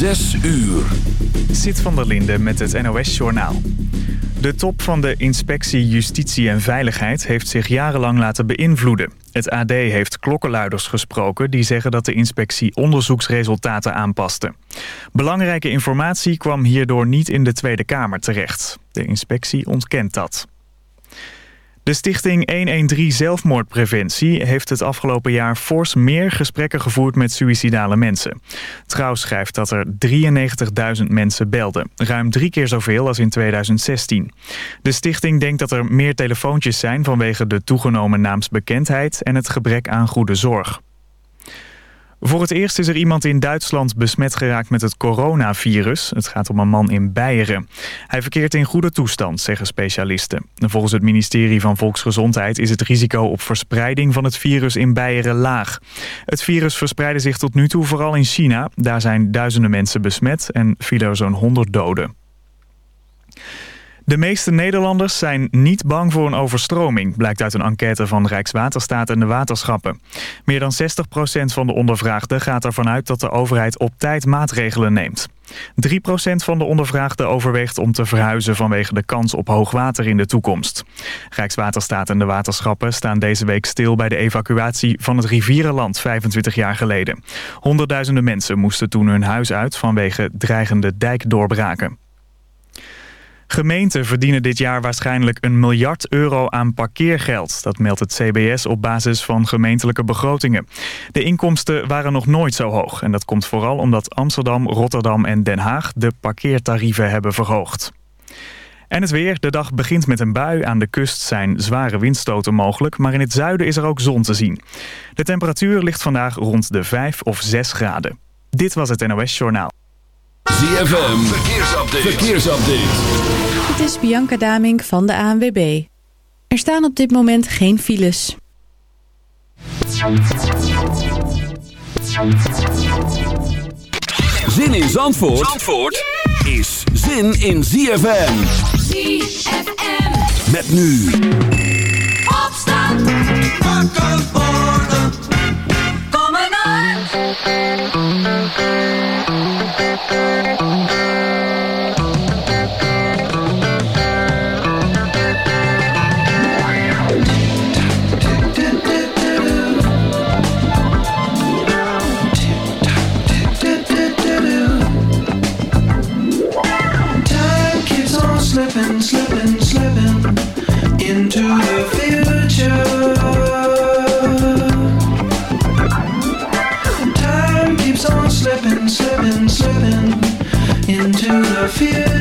Zes uur. Zit van der Linde met het NOS-journaal. De top van de inspectie Justitie en Veiligheid heeft zich jarenlang laten beïnvloeden. Het AD heeft klokkenluiders gesproken die zeggen dat de inspectie onderzoeksresultaten aanpaste. Belangrijke informatie kwam hierdoor niet in de Tweede Kamer terecht. De inspectie ontkent dat. De stichting 113 Zelfmoordpreventie heeft het afgelopen jaar fors meer gesprekken gevoerd met suïcidale mensen. Trouw schrijft dat er 93.000 mensen belden, ruim drie keer zoveel als in 2016. De stichting denkt dat er meer telefoontjes zijn vanwege de toegenomen naamsbekendheid en het gebrek aan goede zorg. Voor het eerst is er iemand in Duitsland besmet geraakt met het coronavirus. Het gaat om een man in Beieren. Hij verkeert in goede toestand, zeggen specialisten. Volgens het ministerie van Volksgezondheid is het risico op verspreiding van het virus in Beieren laag. Het virus verspreidde zich tot nu toe vooral in China. Daar zijn duizenden mensen besmet en vielen er zo'n 100 doden. De meeste Nederlanders zijn niet bang voor een overstroming, blijkt uit een enquête van Rijkswaterstaat en de waterschappen. Meer dan 60% van de ondervraagden gaat ervan uit dat de overheid op tijd maatregelen neemt. 3% van de ondervraagden overweegt om te verhuizen vanwege de kans op hoogwater in de toekomst. Rijkswaterstaat en de waterschappen staan deze week stil bij de evacuatie van het rivierenland 25 jaar geleden. Honderdduizenden mensen moesten toen hun huis uit vanwege dreigende dijkdoorbraken. Gemeenten verdienen dit jaar waarschijnlijk een miljard euro aan parkeergeld. Dat meldt het CBS op basis van gemeentelijke begrotingen. De inkomsten waren nog nooit zo hoog. En dat komt vooral omdat Amsterdam, Rotterdam en Den Haag de parkeertarieven hebben verhoogd. En het weer. De dag begint met een bui. Aan de kust zijn zware windstoten mogelijk, maar in het zuiden is er ook zon te zien. De temperatuur ligt vandaag rond de 5 of 6 graden. Dit was het NOS Journaal. ZFM, verkeersupdate. verkeersupdate. Het is Bianca Damink van de ANWB. Er staan op dit moment geen files. Zin in Zandvoort, Zandvoort is zin in ZFM. ZFM. Met nu. Opstand. Wakker worden. Kom maar MUZIEK into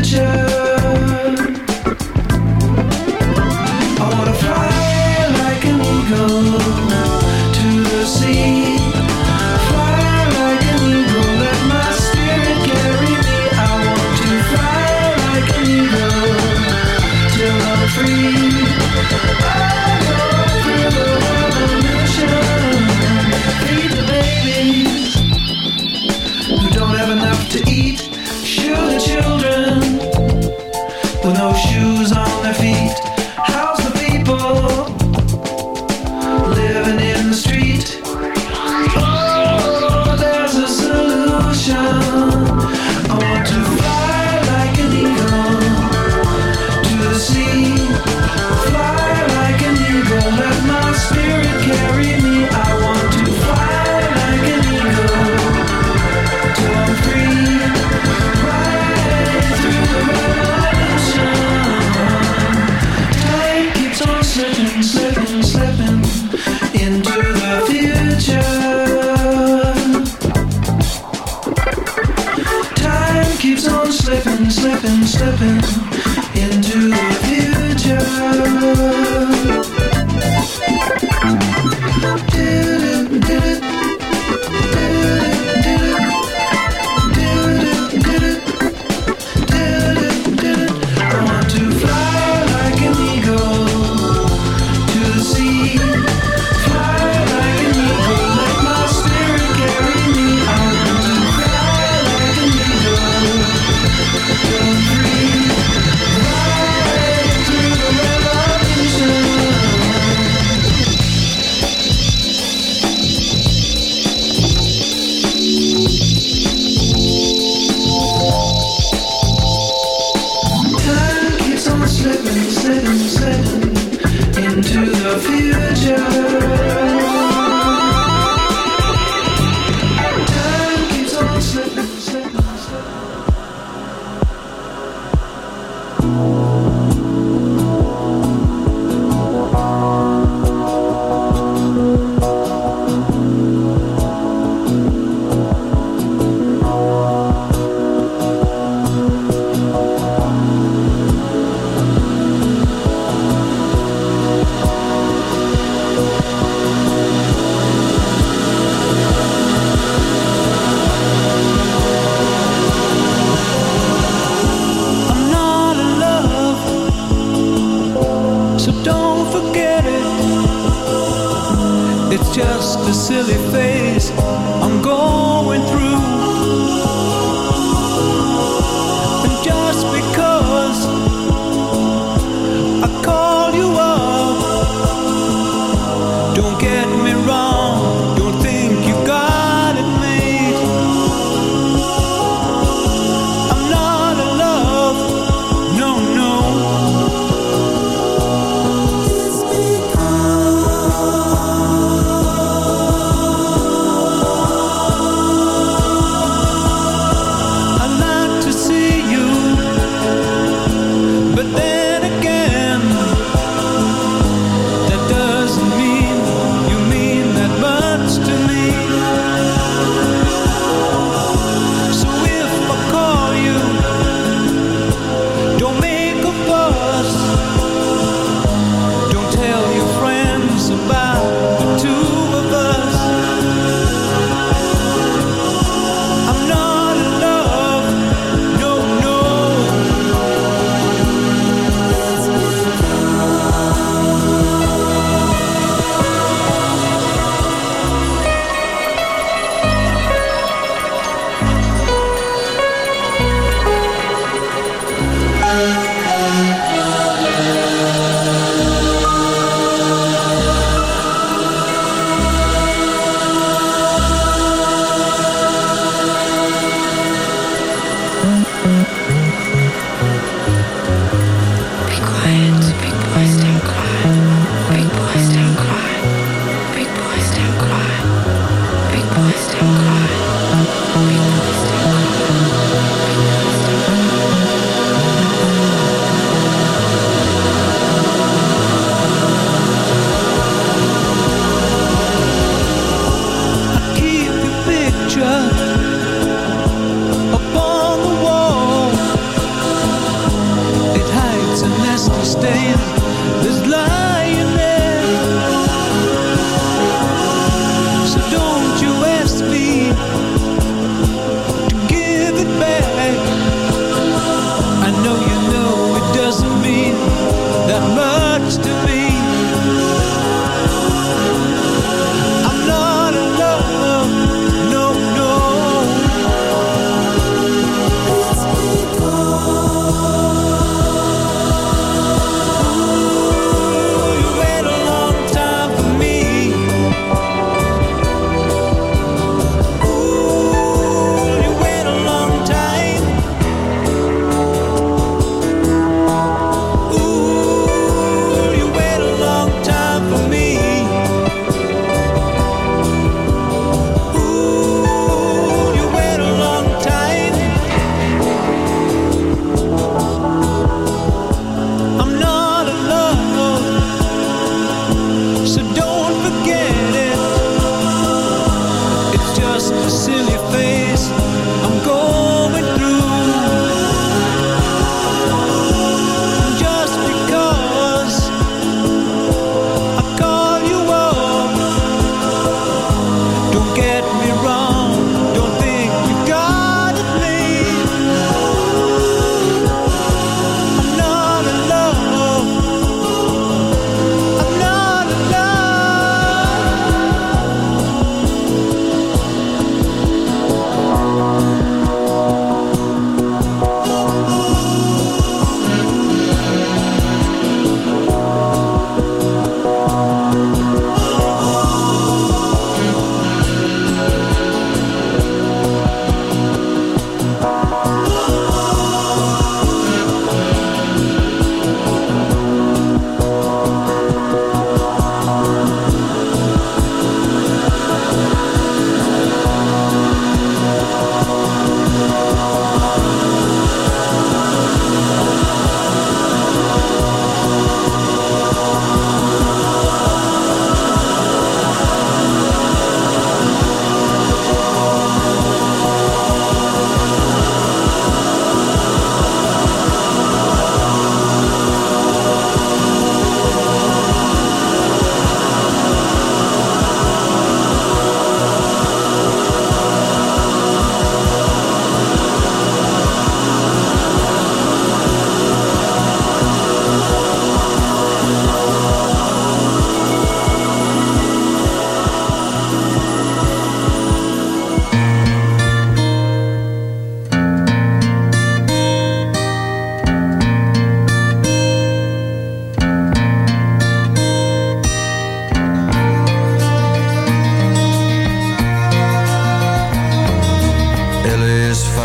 Be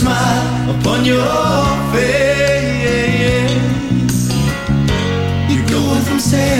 Smile upon your face. You're going from second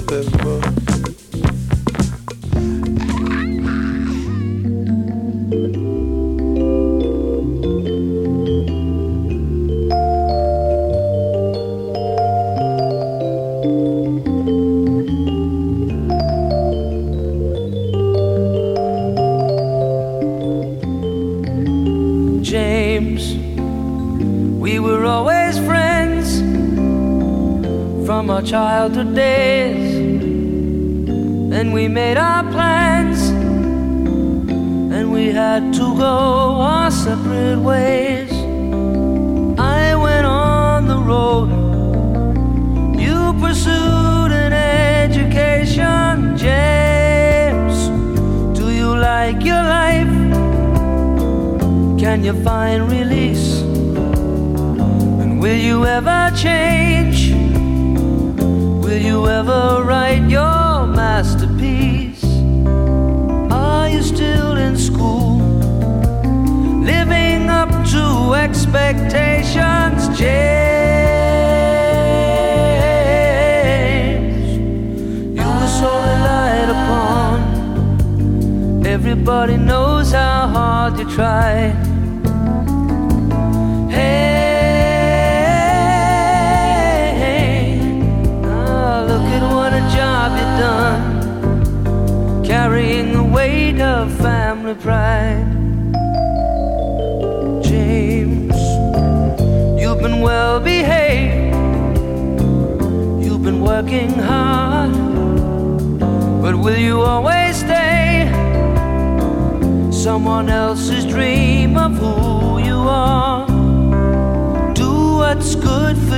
nothing but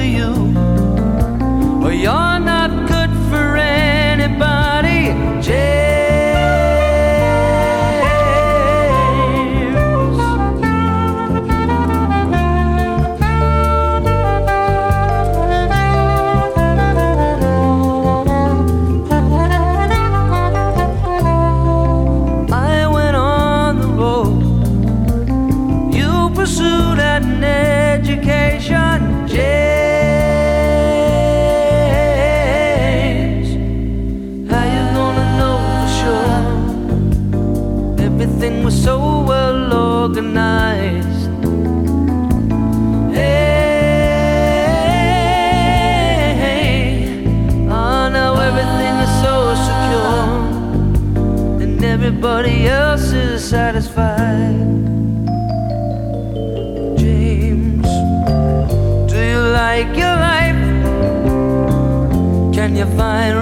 you. Well, you're Can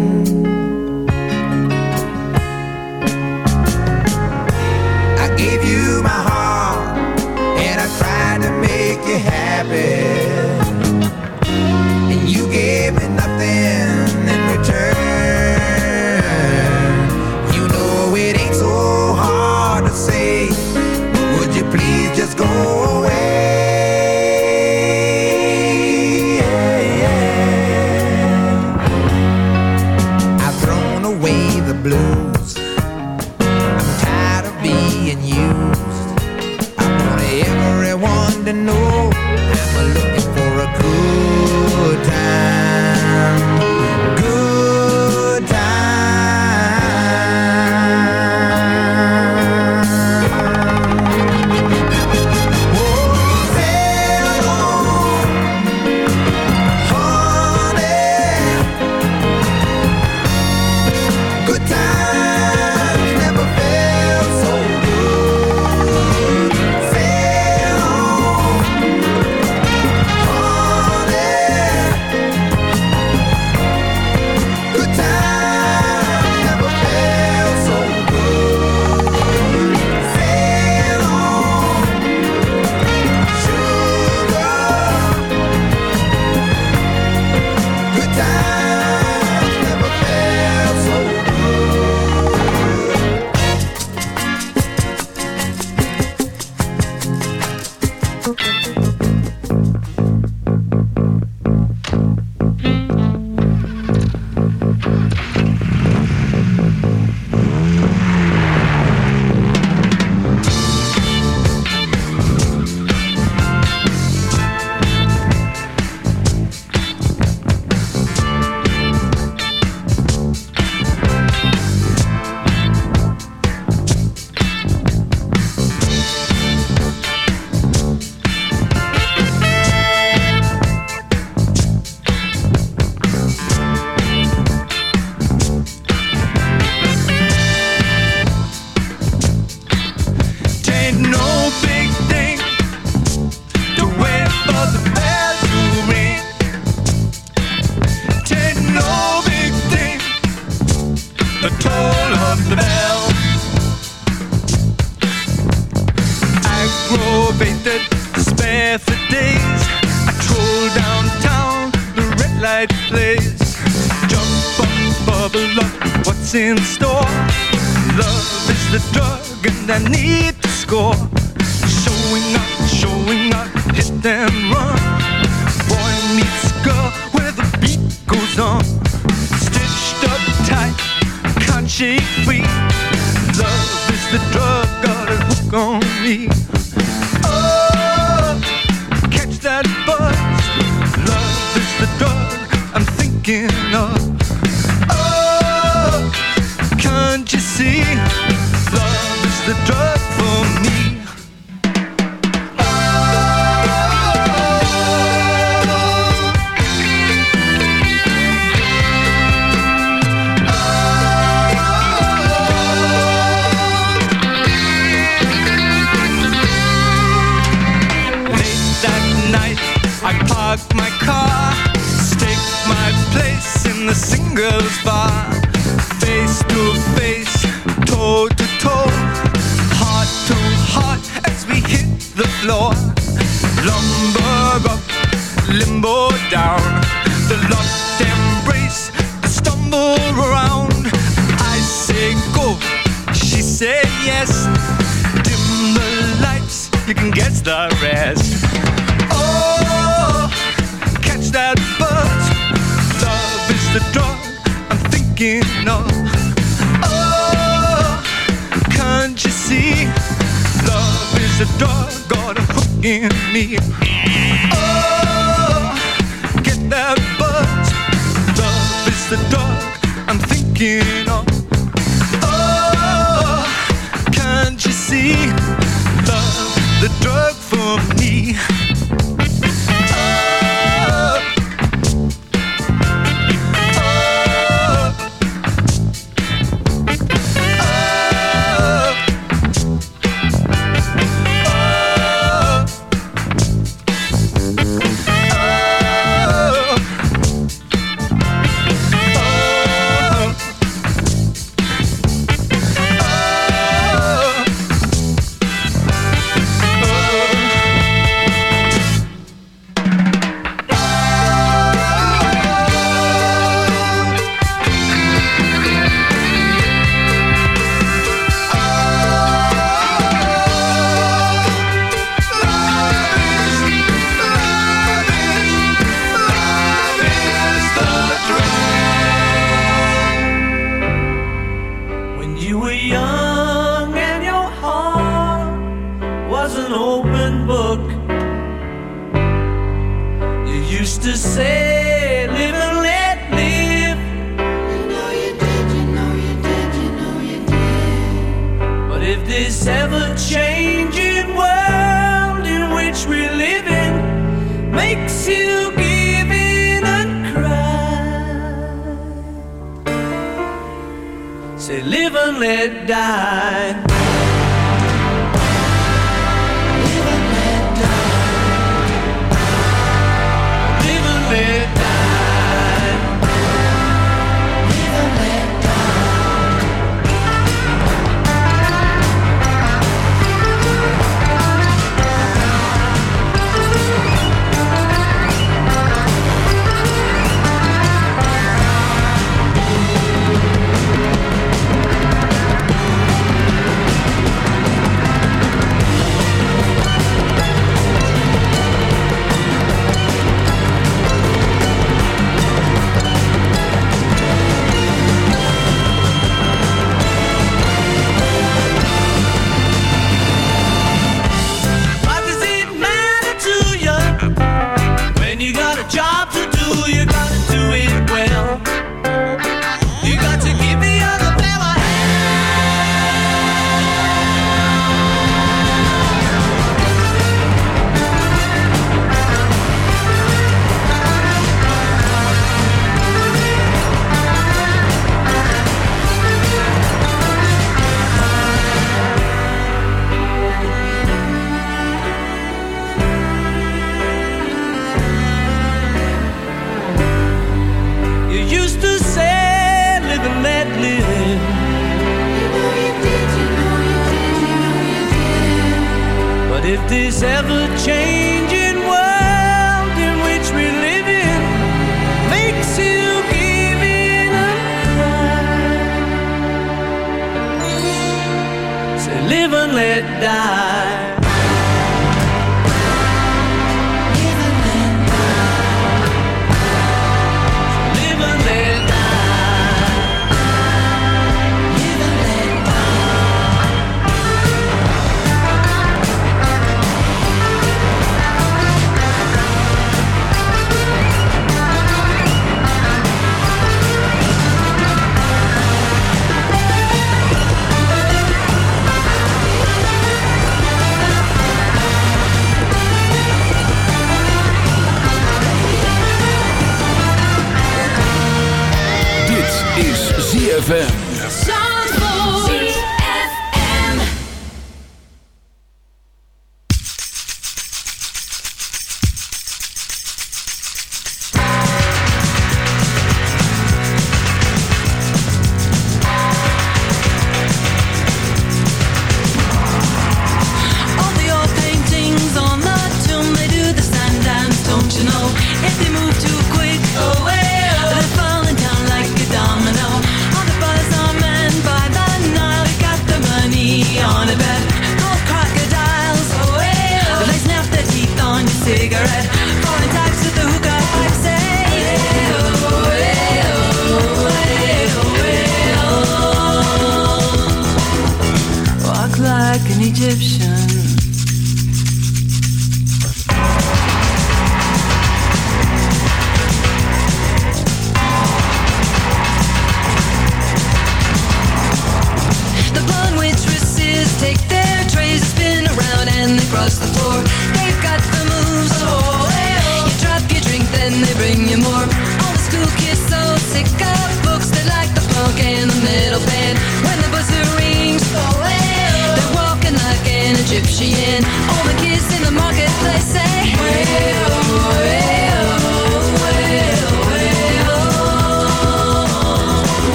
Despair for days. I troll downtown, the red light plays. Jump up, bubble up, what's in store? Love is the drug and I need to score. Showing up, showing up, hit and run. Boy meets girl where the beat goes on. Stitched up tight, can't shake free. Love is the drug, got a hook on me. again. Oh. Valentino. Oh, can't you see? Love the drug for me.